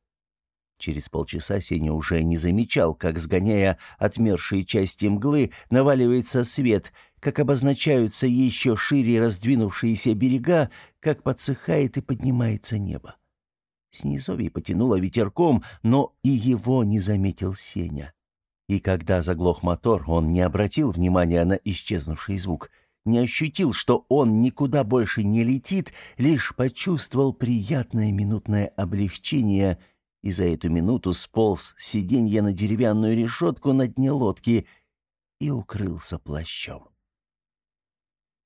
Через полчаса Сеня уже не замечал, как, сгоняя отмершие части мглы, наваливается свет, как обозначаются еще шире раздвинувшиеся берега, как подсыхает и поднимается небо. Снизовье потянуло ветерком, но и его не заметил Сеня. И когда заглох мотор, он не обратил внимания на исчезнувший звук, не ощутил, что он никуда больше не летит, лишь почувствовал приятное минутное облегчение и за эту минуту сполз сиденье на деревянную решетку на дне лодки и укрылся плащом.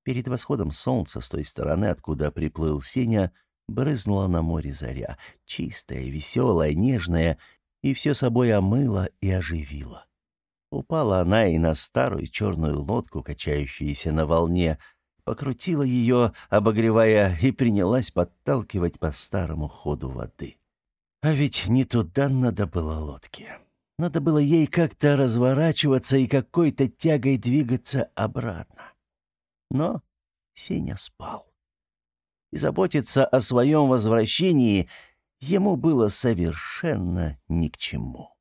Перед восходом солнца с той стороны, откуда приплыл Сеня, брызнула на море заря, чистая, веселая, нежная, и все собой омыла и оживила. Упала она и на старую черную лодку, качающуюся на волне, покрутила ее, обогревая, и принялась подталкивать по старому ходу воды. А ведь не туда надо было лодке. Надо было ей как-то разворачиваться и какой-то тягой двигаться обратно. Но Сеня спал. И заботиться о своем возвращении ему было совершенно ни к чему.